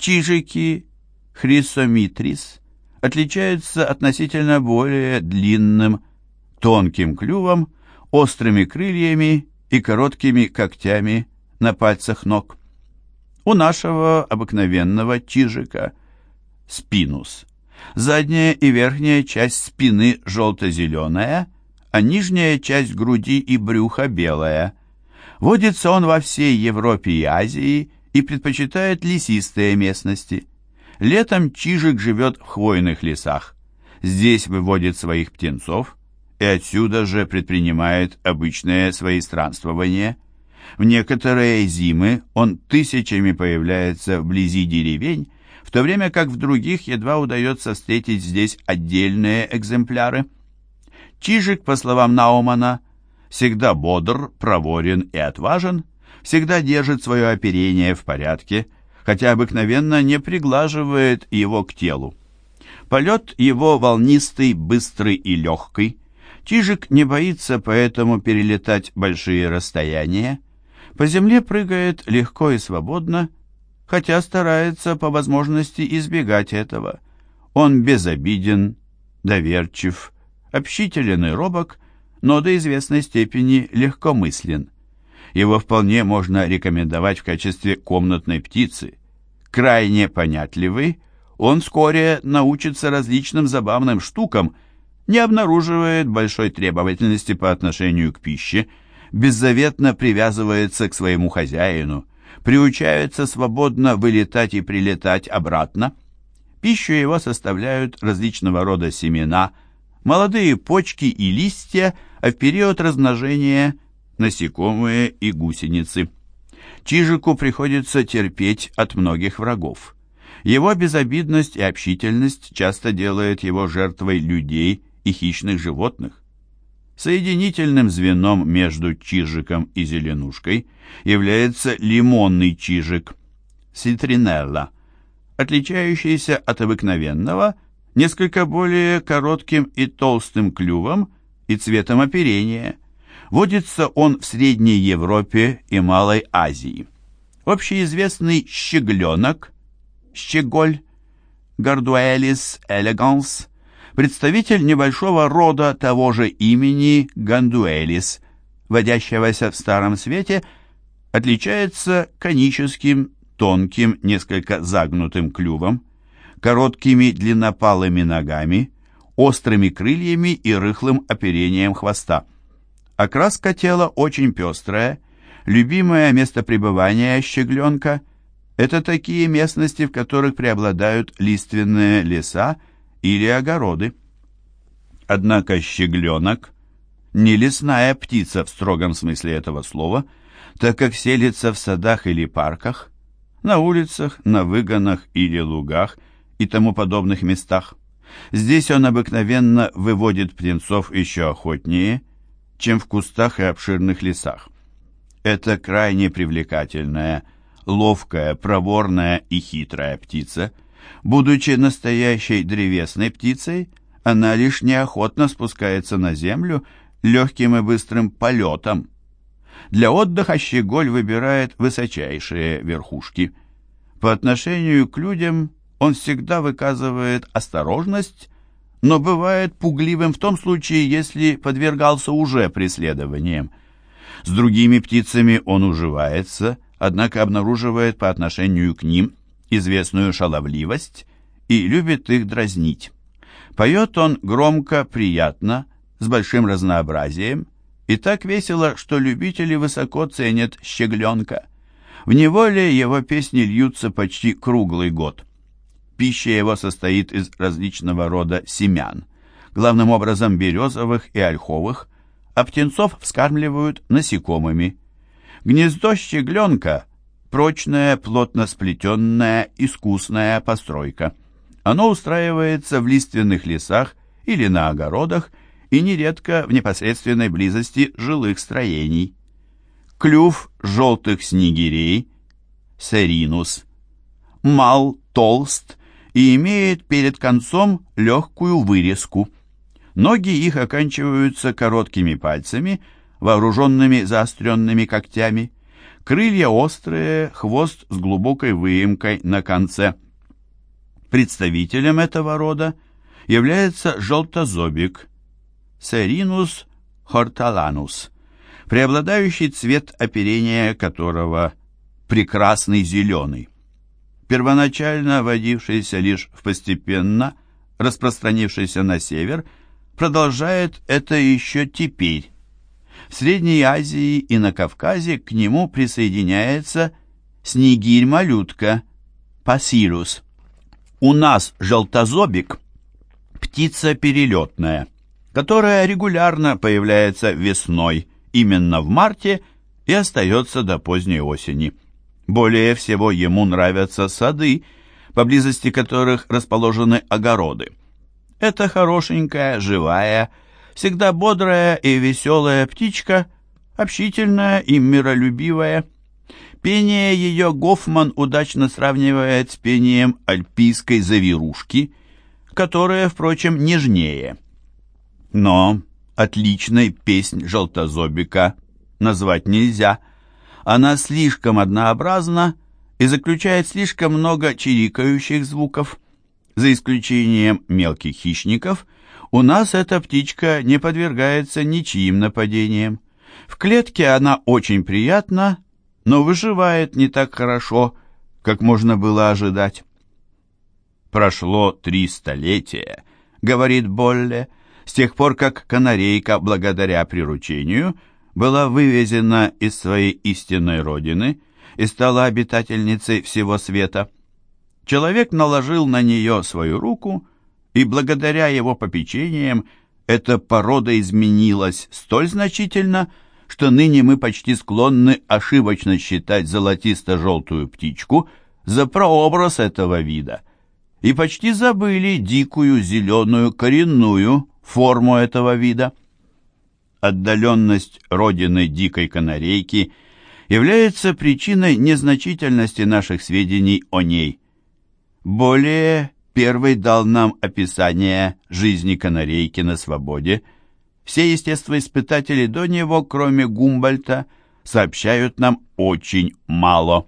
Чижики хрисомитрис отличаются относительно более длинным, тонким клювом, острыми крыльями и короткими когтями на пальцах ног. У нашего обыкновенного чижика спинус. Задняя и верхняя часть спины желто-зеленая, а нижняя часть груди и брюха белая. Водится он во всей Европе и Азии и предпочитает лесистые местности. Летом чижик живет в хвойных лесах. Здесь выводит своих птенцов и отсюда же предпринимает обычное свои странствования. В некоторые зимы он тысячами появляется вблизи деревень, в то время как в других едва удается встретить здесь отдельные экземпляры. Чижик, по словам Наумана, всегда бодр, проворен и отважен, всегда держит свое оперение в порядке, хотя обыкновенно не приглаживает его к телу. Полет его волнистый, быстрый и легкий. Чижик не боится поэтому перелетать большие расстояния. По земле прыгает легко и свободно, хотя старается по возможности избегать этого. Он безобиден, доверчив, общителен и робок, но до известной степени легкомыслен. Его вполне можно рекомендовать в качестве комнатной птицы. Крайне понятливый, он вскоре научится различным забавным штукам, не обнаруживает большой требовательности по отношению к пище, беззаветно привязывается к своему хозяину, приучается свободно вылетать и прилетать обратно. Пищу его составляют различного рода семена, молодые почки и листья, а в период размножения – насекомые и гусеницы. Чижику приходится терпеть от многих врагов. Его безобидность и общительность часто делает его жертвой людей и хищных животных. Соединительным звеном между чижиком и зеленушкой является лимонный чижик, ситринелла, отличающийся от обыкновенного несколько более коротким и толстым клювом и цветом оперения. Водится он в Средней Европе и Малой Азии. Общеизвестный щегленок, щеголь, Гардуэлис элеганс представитель небольшого рода того же имени Гандуэлис, водящегося в Старом Свете, отличается коническим, тонким, несколько загнутым клювом, короткими длиннопалыми ногами, острыми крыльями и рыхлым оперением хвоста. Окраска тела очень пестрая, любимое место пребывания щегленка – это такие местности, в которых преобладают лиственные леса, или огороды. Однако щегленок – не лесная птица в строгом смысле этого слова, так как селится в садах или парках, на улицах, на выгонах или лугах и тому подобных местах. Здесь он обыкновенно выводит птенцов еще охотнее, чем в кустах и обширных лесах. Это крайне привлекательная, ловкая, проворная и хитрая птица – Будучи настоящей древесной птицей, она лишь неохотно спускается на землю легким и быстрым полетом. Для отдыха щеголь выбирает высочайшие верхушки. По отношению к людям он всегда выказывает осторожность, но бывает пугливым в том случае, если подвергался уже преследованиям. С другими птицами он уживается, однако обнаруживает по отношению к ним известную шаловливость и любит их дразнить. Поет он громко, приятно, с большим разнообразием, и так весело, что любители высоко ценят щегленка. В неволе его песни льются почти круглый год. Пища его состоит из различного рода семян, главным образом березовых и ольховых, а птенцов вскармливают насекомыми. Гнездо щегленка прочная, плотно сплетенная, искусная постройка. Оно устраивается в лиственных лесах или на огородах и нередко в непосредственной близости жилых строений. Клюв желтых снегирей, серинус, мал толст и имеет перед концом легкую вырезку. Ноги их оканчиваются короткими пальцами, вооруженными заостренными когтями. Крылья острые, хвост с глубокой выемкой на конце. Представителем этого рода является желтозобик Серинус хорталанус, преобладающий цвет оперения которого прекрасный зеленый. Первоначально водившийся лишь в постепенно распространившийся на север, продолжает это еще теперь. В Средней Азии и на Кавказе к нему присоединяется снегирь-малютка, пасирус. У нас желтозобик – птица перелетная, которая регулярно появляется весной, именно в марте, и остается до поздней осени. Более всего ему нравятся сады, поблизости которых расположены огороды. Это хорошенькая, живая, всегда бодрая и веселая птичка, общительная и миролюбивая – Пение ее Гофман удачно сравнивает с пением альпийской завирушки, которая, впрочем, нежнее. Но отличной песнь желтозобика назвать нельзя. Она слишком однообразна и заключает слишком много чирикающих звуков. За исключением мелких хищников, у нас эта птичка не подвергается ничьим нападениям. В клетке она очень приятна, но выживает не так хорошо, как можно было ожидать. «Прошло три столетия», — говорит Болле, с тех пор, как канарейка, благодаря приручению, была вывезена из своей истинной родины и стала обитательницей всего света. Человек наложил на нее свою руку, и благодаря его попечениям эта порода изменилась столь значительно, что ныне мы почти склонны ошибочно считать золотисто-желтую птичку за прообраз этого вида и почти забыли дикую зеленую коренную форму этого вида. Отдаленность родины дикой канарейки является причиной незначительности наших сведений о ней. Более первый дал нам описание жизни канарейки на свободе – все естествоиспытатели до него, кроме Гумбольта, сообщают нам очень мало.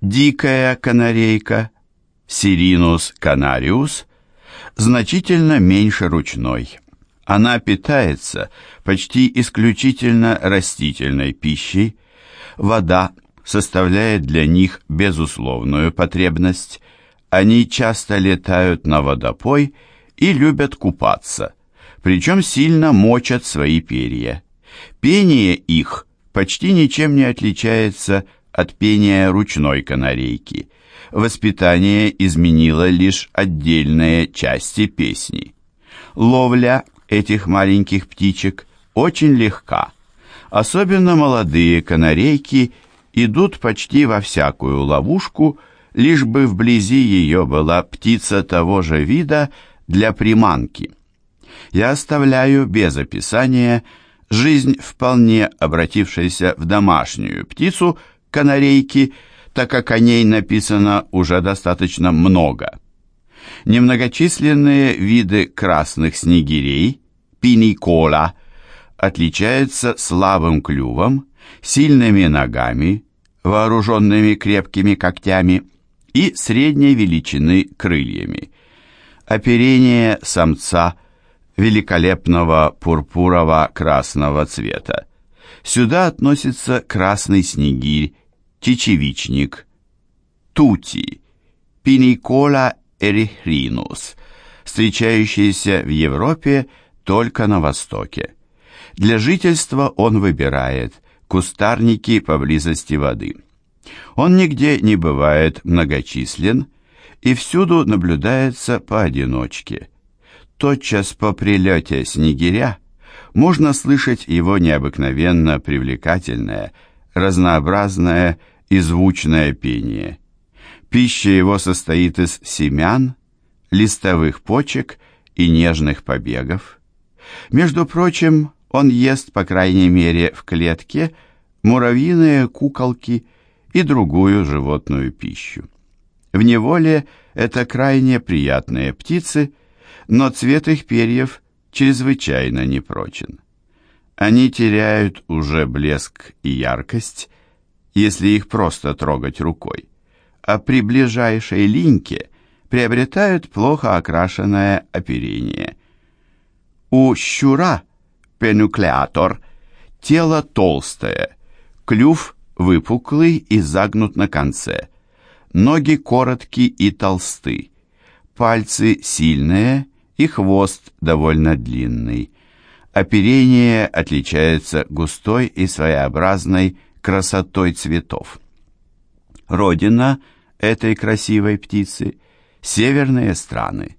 Дикая канарейка, Сиринус канариус, значительно меньше ручной. Она питается почти исключительно растительной пищей. Вода составляет для них безусловную потребность. Они часто летают на водопой и любят купаться причем сильно мочат свои перья. Пение их почти ничем не отличается от пения ручной канарейки. Воспитание изменило лишь отдельные части песни. Ловля этих маленьких птичек очень легка. Особенно молодые канарейки идут почти во всякую ловушку, лишь бы вблизи ее была птица того же вида для приманки я оставляю без описания жизнь вполне обратившейся в домашнюю птицу канарейки, так как о ней написано уже достаточно много. Немногочисленные виды красных снегирей, пиникола, отличаются слабым клювом, сильными ногами, вооруженными крепкими когтями и средней величины крыльями. Оперение самца – великолепного пурпурово-красного цвета. Сюда относится красный снегирь, чечевичник, тути, пиникола эрихринус, встречающийся в Европе только на востоке. Для жительства он выбирает кустарники поблизости воды. Он нигде не бывает многочислен и всюду наблюдается поодиночке тотчас по прилете снегиря можно слышать его необыкновенно привлекательное, разнообразное и звучное пение. Пища его состоит из семян, листовых почек и нежных побегов. Между прочим, он ест, по крайней мере, в клетке муравьиные куколки и другую животную пищу. В неволе это крайне приятные птицы – но цвет их перьев чрезвычайно непрочен. Они теряют уже блеск и яркость, если их просто трогать рукой, а при ближайшей линьке приобретают плохо окрашенное оперение. У щура, пенуклеатор, тело толстое, клюв выпуклый и загнут на конце, ноги короткие и толсты, пальцы сильные и хвост довольно длинный. Оперение отличается густой и своеобразной красотой цветов. Родина этой красивой птицы – северные страны.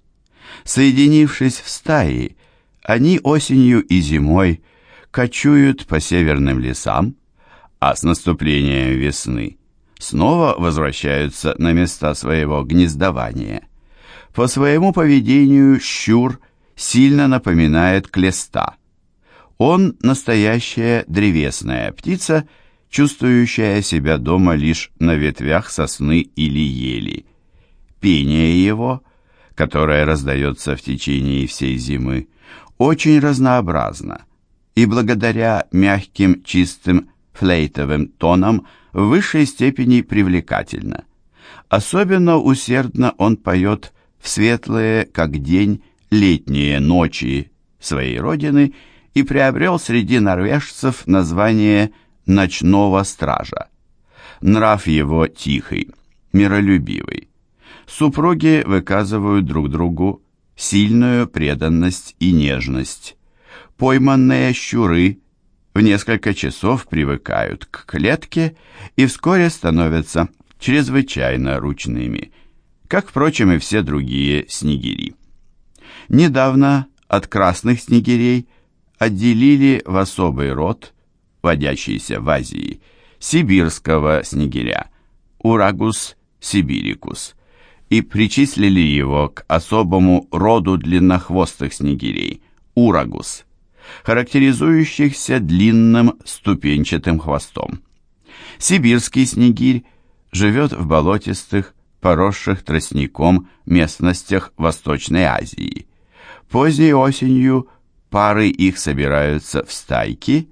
Соединившись в стаи, они осенью и зимой кочуют по северным лесам, а с наступлением весны снова возвращаются на места своего гнездования. По своему поведению щур сильно напоминает клеста. Он настоящая древесная птица, чувствующая себя дома лишь на ветвях сосны или ели. Пение его, которое раздается в течение всей зимы, очень разнообразно, и благодаря мягким чистым флейтовым тоном в высшей степени привлекательно. Особенно усердно он поет в светлые, как день, летние ночи своей родины и приобрел среди норвежцев название «ночного стража». Нрав его тихий, миролюбивый. Супруги выказывают друг другу сильную преданность и нежность. Пойманные щуры в несколько часов привыкают к клетке и вскоре становятся чрезвычайно ручными, как, впрочем, и все другие снегири. Недавно от красных снегирей отделили в особый род, водящийся в Азии, сибирского снегиря, Урагус сибирикус, и причислили его к особому роду длиннохвостых снегирей, Урагус – характеризующихся длинным ступенчатым хвостом. Сибирский снегирь живет в болотистых, поросших тростником местностях Восточной Азии. Поздней осенью пары их собираются в стайки,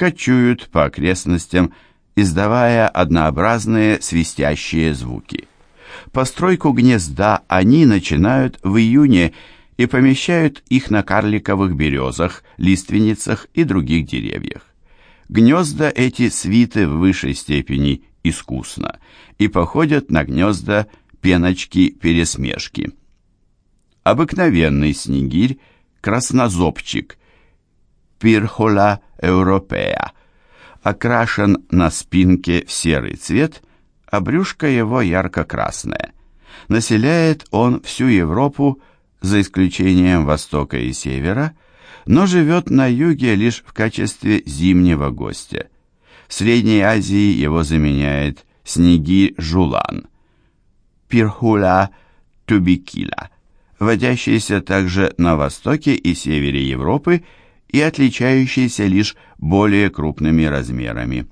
кочуют по окрестностям, издавая однообразные свистящие звуки. Постройку гнезда они начинают в июне и помещают их на карликовых березах, лиственницах и других деревьях. Гнезда эти свиты в высшей степени искусно и походят на гнезда пеночки-пересмешки. Обыкновенный снегирь, краснозобчик, пирхола европея, окрашен на спинке в серый цвет, а брюшко его ярко-красное. Населяет он всю Европу за исключением востока и севера, но живет на юге лишь в качестве зимнего гостя. В Средней Азии его заменяет снеги-жулан, пирхула тубикила, водящийся также на востоке и севере Европы и отличающийся лишь более крупными размерами.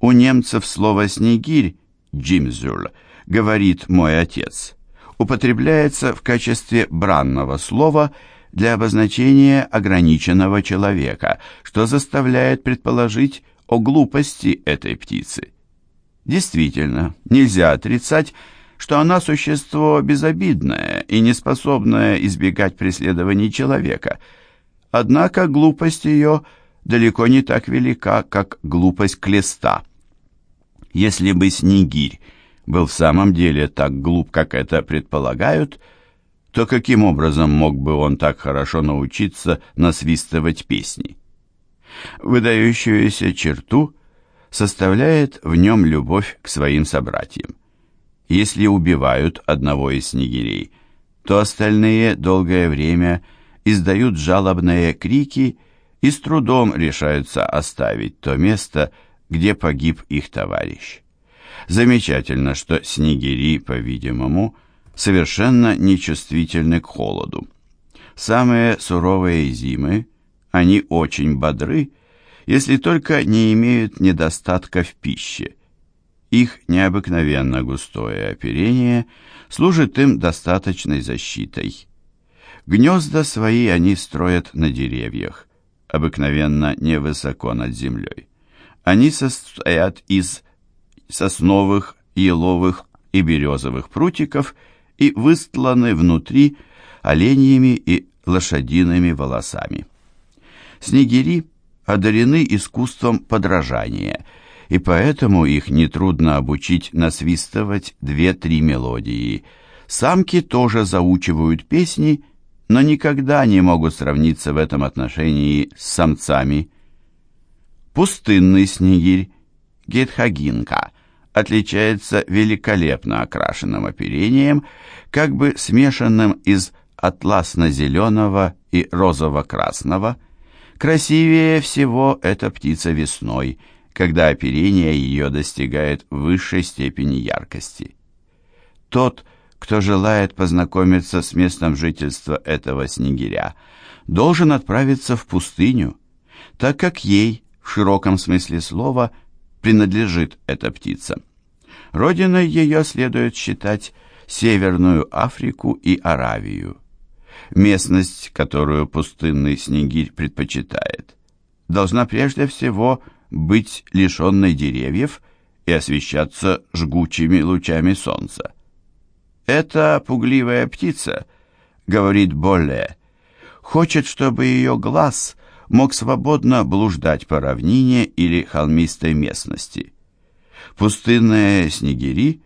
У немцев слово «снегирь» «джимзюль» говорит мой отец – употребляется в качестве бранного слова для обозначения ограниченного человека, что заставляет предположить о глупости этой птицы. Действительно, нельзя отрицать, что она существо безобидное и не способное избегать преследований человека. Однако глупость ее далеко не так велика, как глупость клеста. Если бы Снегирь был в самом деле так глуп, как это предполагают, то каким образом мог бы он так хорошо научиться насвистывать песни? Выдающуюся черту составляет в нем любовь к своим собратьям. Если убивают одного из снегирей, то остальные долгое время издают жалобные крики и с трудом решаются оставить то место, где погиб их товарищ. Замечательно, что снегири, по-видимому, совершенно нечувствительны к холоду. Самые суровые зимы, они очень бодры, если только не имеют недостатка в пище. Их необыкновенно густое оперение служит им достаточной защитой. Гнезда свои они строят на деревьях, обыкновенно невысоко над землей. Они состоят из сосновых, еловых и березовых прутиков и выстланы внутри оленьими и лошадиными волосами. Снегири одарены искусством подражания, и поэтому их нетрудно обучить насвистывать две-три мелодии. Самки тоже заучивают песни, но никогда не могут сравниться в этом отношении с самцами. Пустынный снегирь, гетхагинка, отличается великолепно окрашенным оперением, как бы смешанным из атласно-зеленого и розово-красного. Красивее всего эта птица весной, когда оперение ее достигает высшей степени яркости. Тот, кто желает познакомиться с местом жительства этого снегиря, должен отправиться в пустыню, так как ей, в широком смысле слова, принадлежит эта птица. Родиной ее следует считать Северную Африку и Аравию. Местность, которую пустынный снегирь предпочитает, должна прежде всего быть лишенной деревьев и освещаться жгучими лучами солнца. Эта пугливая птица, говорит Болле, хочет, чтобы ее глаз мог свободно блуждать по равнине или холмистой местности. Пустынные снегири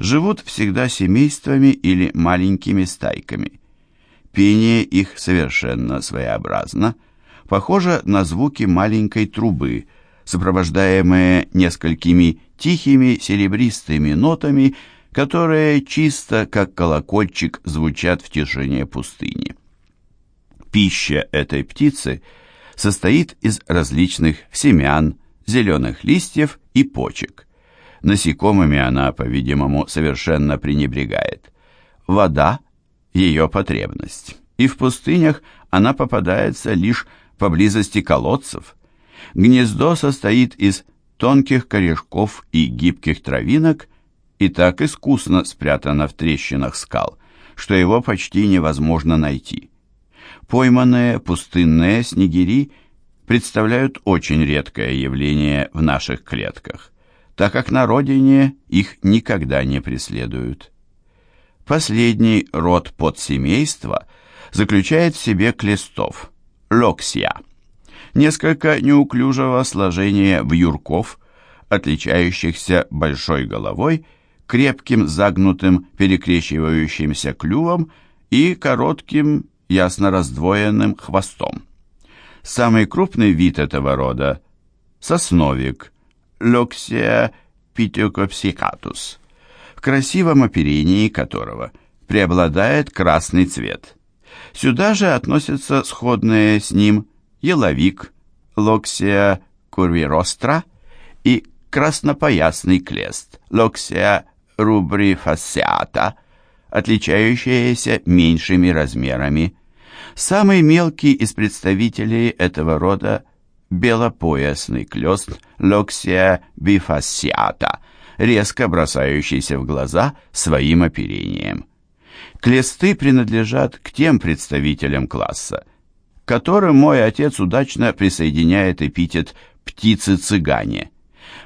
живут всегда семействами или маленькими стайками. Пение их совершенно своеобразно, похоже на звуки маленькой трубы, сопровождаемые несколькими тихими серебристыми нотами, которые чисто как колокольчик звучат в тишине пустыни. Пища этой птицы состоит из различных семян, зеленых листьев и почек. Насекомыми она, по-видимому, совершенно пренебрегает. Вода ее потребность, и в пустынях она попадается лишь поблизости колодцев. Гнездо состоит из тонких корешков и гибких травинок и так искусно спрятано в трещинах скал, что его почти невозможно найти. Пойманные пустынные снегири представляют очень редкое явление в наших клетках, так как на родине их никогда не преследуют. Последний род подсемейства заключает в себе клестов, локсия, несколько неуклюжего сложения вьюрков, отличающихся большой головой, крепким загнутым перекрещивающимся клювом и коротким ясно раздвоенным хвостом. Самый крупный вид этого рода – сосновик, локсия питекопсикатус, в красивом оперении которого преобладает красный цвет. Сюда же относятся сходные с ним еловик, локсия курвиростра и краснопоясный клест, локсия рубрифасциата, отличающиеся меньшими размерами. Самый мелкий из представителей этого рода – белопоясный клёст локсия бифасциата – резко бросающийся в глаза своим оперением. Клесты принадлежат к тем представителям класса, которым мой отец удачно присоединяет эпитет «птицы-цыгане».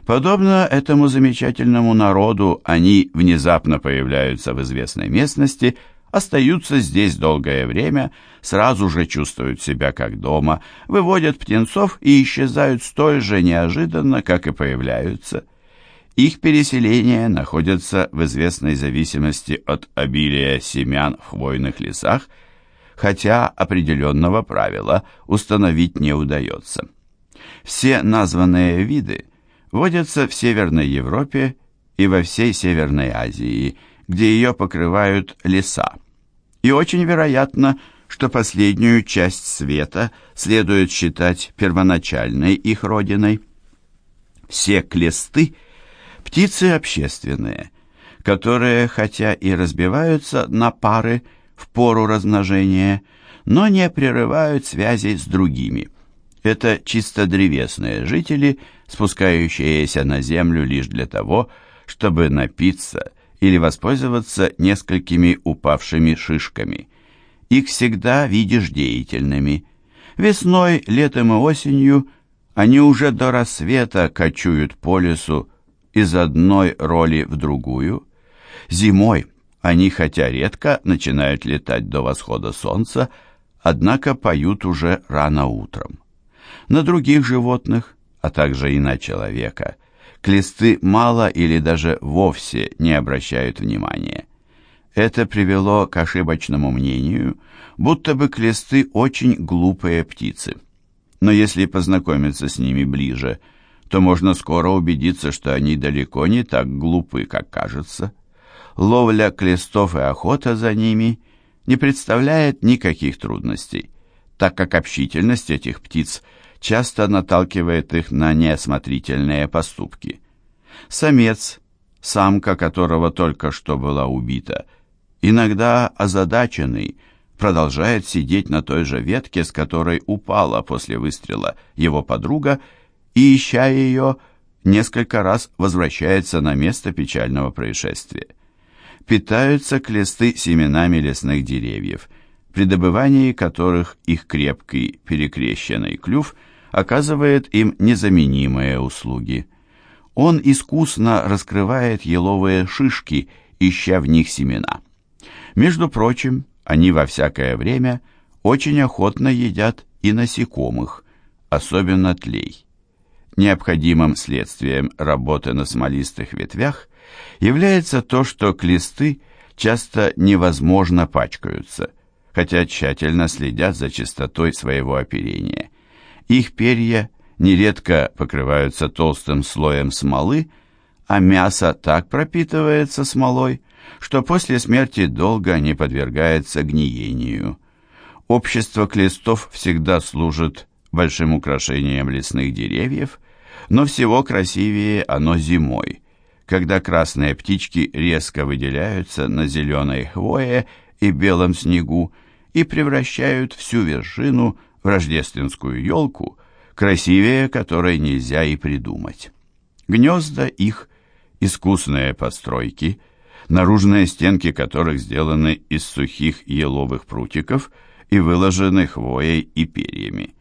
Подобно этому замечательному народу, они внезапно появляются в известной местности, остаются здесь долгое время, сразу же чувствуют себя как дома, выводят птенцов и исчезают столь же неожиданно, как и появляются – их переселения находятся в известной зависимости от обилия семян в хвойных лесах, хотя определенного правила установить не удается. Все названные виды водятся в Северной Европе и во всей Северной Азии, где ее покрывают леса. И очень вероятно, что последнюю часть света следует считать первоначальной их родиной. Все клесты – Птицы общественные, которые, хотя и разбиваются на пары в пору размножения, но не прерывают связи с другими. Это чисто древесные жители, спускающиеся на землю лишь для того, чтобы напиться или воспользоваться несколькими упавшими шишками. Их всегда видишь деятельными. Весной, летом и осенью они уже до рассвета кочуют по лесу, из одной роли в другую. Зимой они, хотя редко, начинают летать до восхода солнца, однако поют уже рано утром. На других животных, а также и на человека, клесты мало или даже вовсе не обращают внимания. Это привело к ошибочному мнению, будто бы клесты очень глупые птицы. Но если познакомиться с ними ближе, то можно скоро убедиться, что они далеко не так глупы, как кажется. Ловля клестов и охота за ними не представляет никаких трудностей, так как общительность этих птиц часто наталкивает их на неосмотрительные поступки. Самец, самка которого только что была убита, иногда озадаченный, продолжает сидеть на той же ветке, с которой упала после выстрела его подруга, и, ища ее, несколько раз возвращается на место печального происшествия. Питаются клесты семенами лесных деревьев, при добывании которых их крепкий перекрещенный клюв оказывает им незаменимые услуги. Он искусно раскрывает еловые шишки, ища в них семена. Между прочим, они во всякое время очень охотно едят и насекомых, особенно тлей. Необходимым следствием работы на смолистых ветвях является то, что клесты часто невозможно пачкаются, хотя тщательно следят за чистотой своего оперения. Их перья нередко покрываются толстым слоем смолы, а мясо так пропитывается смолой, что после смерти долго не подвергается гниению. Общество клестов всегда служит большим украшением лесных деревьев, но всего красивее оно зимой, когда красные птички резко выделяются на зеленой хвое и белом снегу и превращают всю вершину в рождественскую елку, красивее которой нельзя и придумать. Гнезда их, искусные постройки – наружные стенки которых сделаны из сухих еловых прутиков и выложены хвоей и перьями.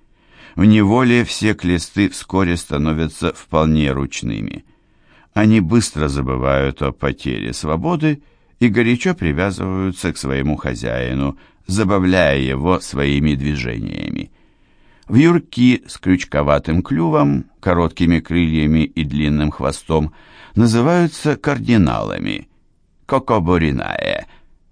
В неволе все клесты вскоре становятся вполне ручными. Они быстро забывают о потере свободы и горячо привязываются к своему хозяину, забавляя его своими движениями. В юрки с крючковатым клювом, короткими крыльями и длинным хвостом называются кардиналами – кокоборинае.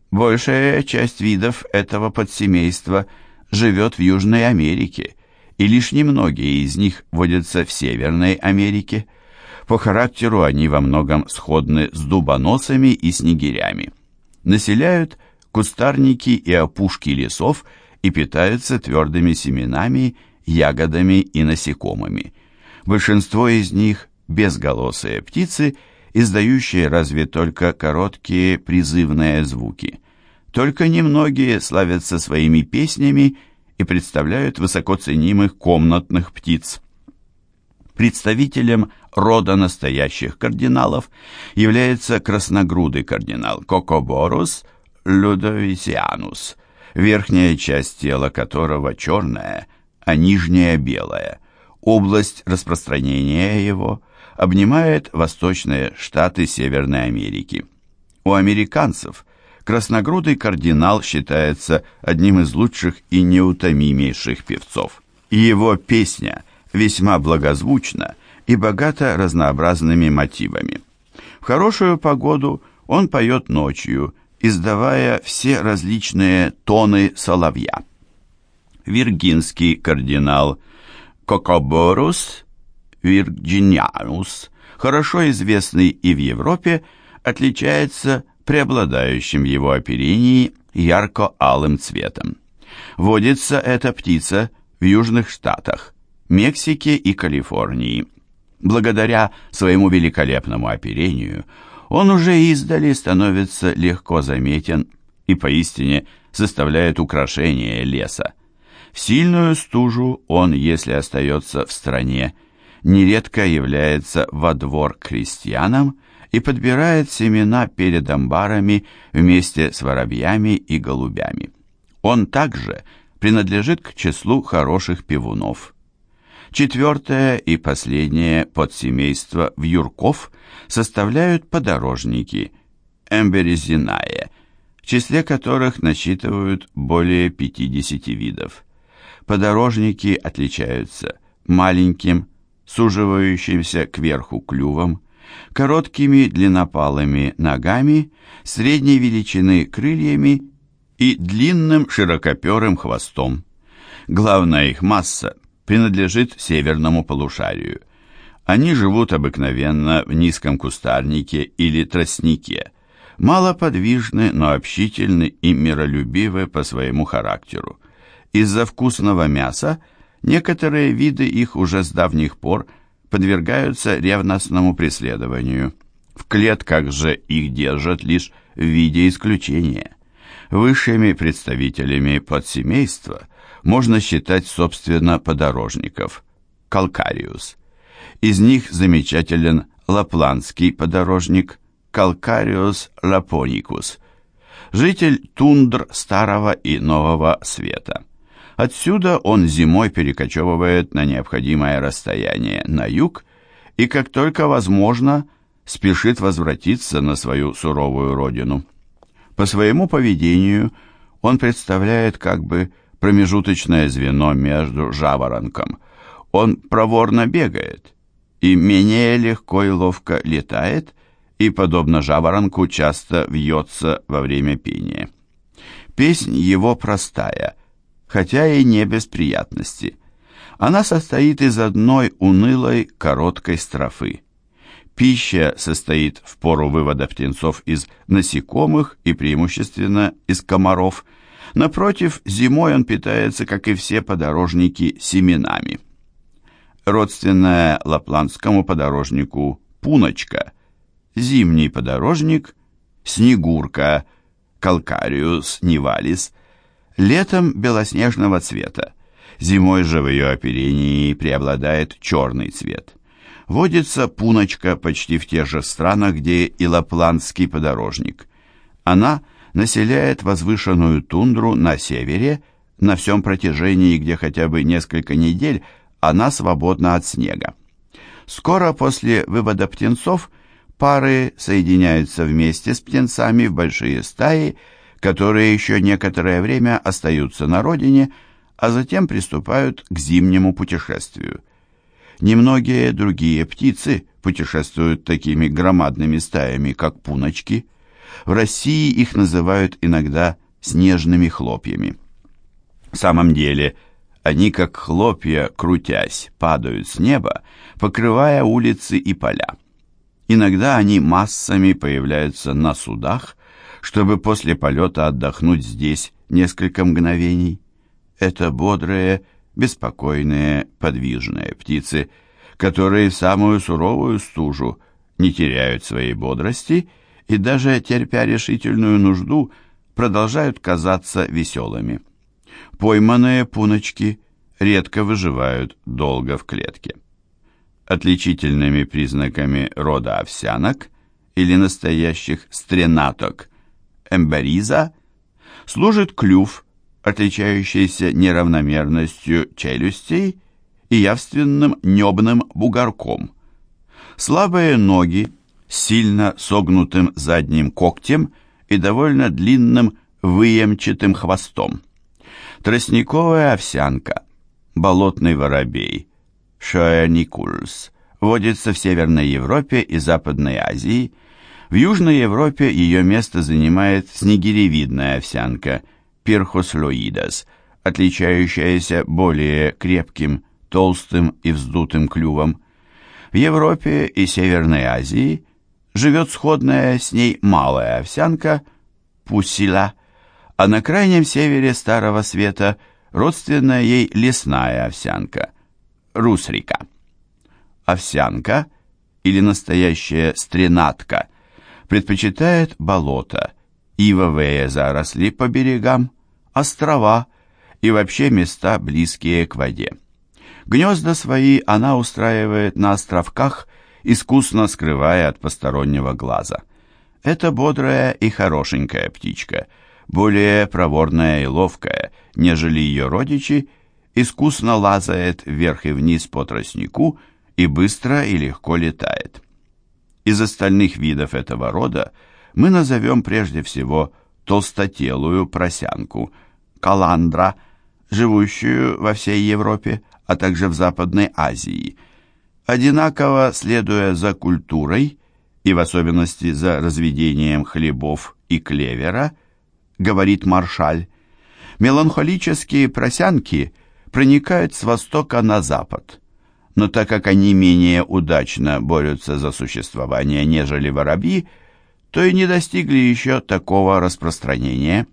Большая часть видов этого подсемейства живет в Южной Америке, и лишь немногие из них водятся в Северной Америке. По характеру они во многом сходны с дубоносами и снегирями. Населяют кустарники и опушки лесов и питаются твердыми семенами, ягодами и насекомыми. Большинство из них – безголосые птицы – издающие разве только короткие призывные звуки. Только немногие славятся своими песнями и представляют высокоценимых комнатных птиц. Представителем рода настоящих кардиналов является красногрудый кардинал Кокоборус людовисианус, верхняя часть тела которого черная, а нижняя белая. Область распространения его обнимает восточные штаты Северной Америки. У американцев красногрудый кардинал считается одним из лучших и неутомимейших певцов. И его песня весьма благозвучна и богата разнообразными мотивами. В хорошую погоду он поет ночью, издавая все различные тоны соловья. Виргинский кардинал Кокоборус Вирджинианус, хорошо известный и в Европе, отличается преобладающим в его оперении ярко-алым цветом. Водится эта птица в южных штатах, Мексике и Калифорнии. Благодаря своему великолепному оперению он уже издали становится легко заметен и поистине составляет украшение леса. В сильную стужу он, если остается в стране, нередко является во двор крестьянам и подбирает семена перед амбарами вместе с воробьями и голубями. Он также принадлежит к числу хороших певунов. Четвертое и последнее подсемейство вьюрков составляют подорожники эмберезинае, в числе которых насчитывают более 50 видов. Подорожники отличаются маленьким, суживающимся кверху клювом, короткими длиннопалыми ногами, средней величины крыльями и длинным широкоперым хвостом. Главная их масса принадлежит северному полушарию. Они живут обыкновенно в низком кустарнике или тростнике, малоподвижны, но общительны и миролюбивы по своему характеру. Из-за вкусного мяса некоторые виды их уже с давних пор подвергаются ревностному преследованию. В клетках же их держат лишь в виде исключения. Высшими представителями подсемейства можно считать, собственно, подорожников – калкариус. Из них замечателен лапландский подорожник Калкариус лапоникус, житель тундр Старого и Нового Света. Отсюда он зимой перекочевывает на необходимое расстояние на юг и, как только возможно, спешит возвратиться на свою суровую родину. По своему поведению он представляет как бы промежуточное звено между жаворонком. Он проворно бегает и менее легко и ловко летает, и, подобно жаворонку, часто вьется во время пения. Песнь его простая, хотя и не без приятности. Она состоит из одной унылой короткой строфы. Пища состоит в пору вывода птенцов из насекомых и преимущественно из комаров. Напротив, зимой он питается, как и все подорожники, семенами. Родственная лапландскому подорожнику пуночка, зимний подорожник, снегурка, калкариус нивалис, летом белоснежного цвета, зимой же в ее оперении преобладает черный цвет. Водится пуночка почти в тех же странах, где и лапландский подорожник. Она населяет возвышенную тундру на севере, на всем протяжении, где хотя бы несколько недель она свободна от снега. Скоро после вывода птенцов пары соединяются вместе с птенцами в большие стаи, которые еще некоторое время остаются на родине, а затем приступают к зимнему путешествию. Немногие другие птицы путешествуют такими громадными стаями, как пуночки. В России их называют иногда снежными хлопьями. В самом деле, они, как хлопья, крутясь, падают с неба, покрывая улицы и поля. Иногда они массами появляются на судах, чтобы после полета отдохнуть здесь несколько мгновений. Это бодрые, беспокойные, подвижные птицы, которые самую суровую стужу не теряют своей бодрости и даже терпя решительную нужду продолжают казаться веселыми. Пойманные пуночки редко выживают долго в клетке. Отличительными признаками рода овсянок или настоящих стренаток эмбериза служит клюв, отличающийся неравномерностью челюстей и явственным небным бугорком. Слабые ноги сильно согнутым задним когтем и довольно длинным выемчатым хвостом. Тростниковая овсянка, болотный воробей, шоэникульс, водится в Северной Европе и Западной Азии. В Южной Европе ее место занимает снегиревидная овсянка – Пирхослоидас, отличающаяся более крепким, толстым и вздутым клювом. В Европе и Северной Азии живет сходная с ней малая овсянка пусила, а на крайнем севере Старого Света родственная ей лесная овсянка русрика. Овсянка или настоящая стренатка предпочитает болото, ивовые заросли по берегам, острова и вообще места, близкие к воде. Гнезда свои она устраивает на островках, искусно скрывая от постороннего глаза. Это бодрая и хорошенькая птичка, более проворная и ловкая, нежели ее родичи, искусно лазает вверх и вниз по тростнику и быстро и легко летает. Из остальных видов этого рода мы назовем прежде всего толстотелую просянку, каландра, живущую во всей Европе, а также в Западной Азии. Одинаково следуя за культурой и в особенности за разведением хлебов и клевера, говорит Маршаль, меланхолические просянки проникают с востока на запад. Но так как они менее удачно борются за существование, нежели воробьи, то и не достигли еще такого распространения.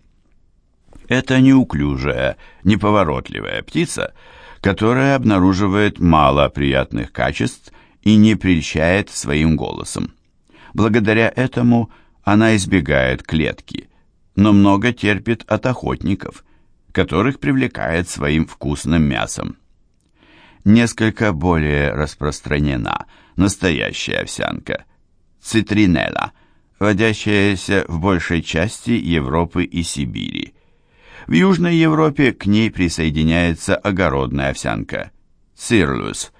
Это неуклюжая, неповоротливая птица, которая обнаруживает мало приятных качеств и не прельщает своим голосом. Благодаря этому она избегает клетки, но много терпит от охотников, которых привлекает своим вкусным мясом. Несколько более распространена настоящая овсянка – цитринелла, водящаяся в большей части Европы и Сибири. В Южной Европе к ней присоединяется огородная овсянка – цирлус.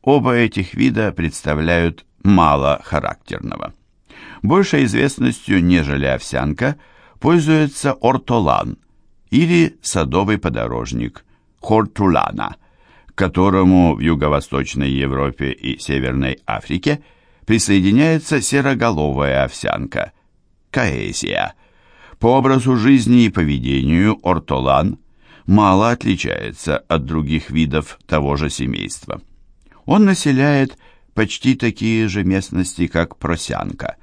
Оба этих вида представляют мало характерного. Большей известностью, нежели овсянка, пользуется ортолан или садовый подорожник – хортулана, которому в Юго-Восточной Европе и Северной Африке присоединяется сероголовая овсянка – каэзия. По образу жизни и поведению ортолан мало отличается от других видов того же семейства. Он населяет почти такие же местности, как просянка.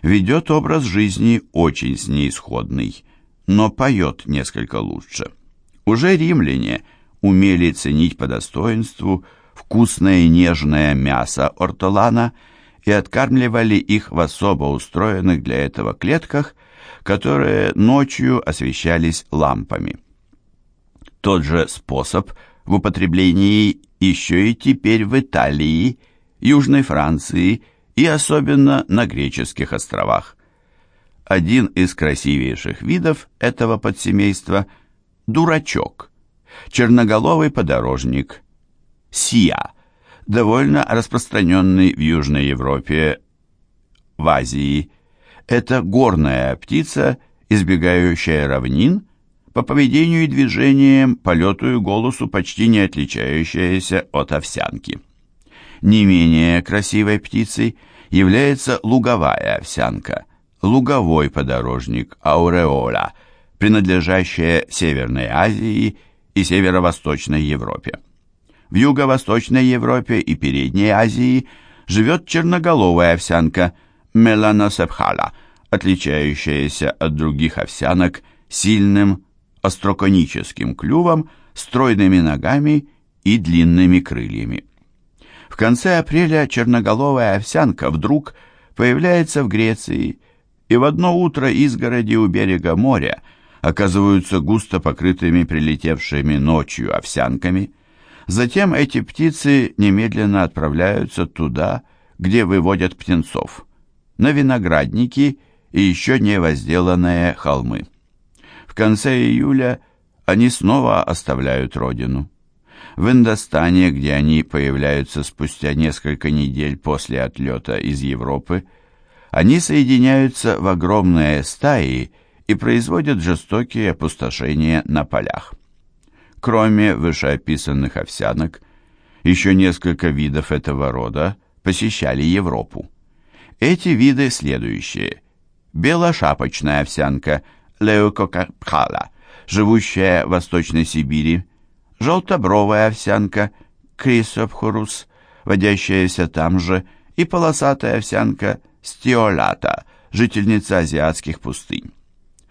Ведет образ жизни очень с ней сходный, но поет несколько лучше. Уже римляне умели ценить по достоинству вкусное и нежное мясо ортолана и откармливали их в особо устроенных для этого клетках, которые ночью освещались лампами. Тот же способ в употреблении еще и теперь в Италии Южной Франции и особенно на греческих островах. Один из красивейших видов этого подсемейства – дурачок, черноголовый подорожник, сия, довольно распространенный в Южной Европе, в Азии. Это горная птица, избегающая равнин, по поведению и движениям, полету и голосу почти не отличающаяся от овсянки. Не менее красивой птицей является луговая овсянка, луговой подорожник ауреола, принадлежащая Северной Азии и Северо-Восточной Европе. В Юго-Восточной Европе и Передней Азии живет черноголовая овсянка меланосепхала, отличающаяся от других овсянок сильным остроконическим клювом, стройными ногами и длинными крыльями. В конце апреля черноголовая овсянка вдруг появляется в Греции, и в одно утро изгороди у берега моря оказываются густо покрытыми прилетевшими ночью овсянками. Затем эти птицы немедленно отправляются туда, где выводят птенцов, на виноградники и еще не возделанные холмы. В конце июля они снова оставляют родину. В Индостане, где они появляются спустя несколько недель после отлета из Европы, они соединяются в огромные стаи и производят жестокие опустошения на полях. Кроме вышеописанных овсянок, еще несколько видов этого рода посещали Европу. Эти виды следующие. Белошапочная овсянка Леукокапхала, живущая в Восточной Сибири, желтобровая овсянка Крисопхорус, водящаяся там же, и полосатая овсянка стиолата, жительница азиатских пустынь.